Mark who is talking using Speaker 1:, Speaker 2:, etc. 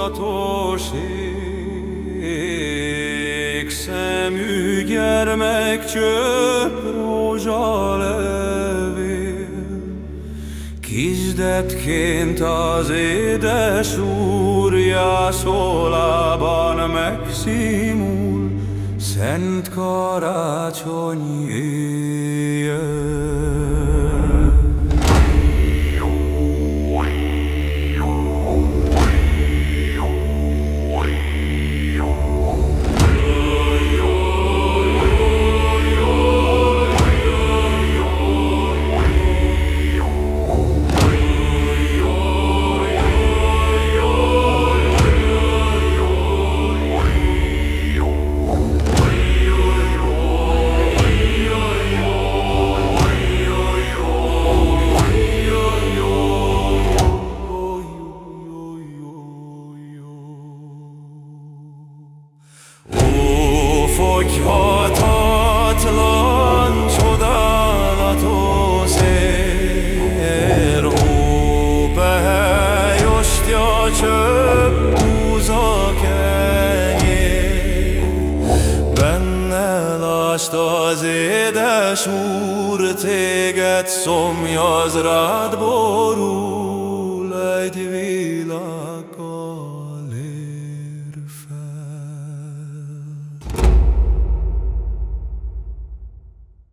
Speaker 1: hallgatos ég, szemű gyermek csöpp rózsalevél. Kisdetként az édes úr jászolában megszímul, Szent karácsony éjjel. Ófogyhatatlan, csodálatos ér, ó, behelyostja csöpp búza kenyér. Benne lásd az édes úr, téged szomjaz rád borul egy világ.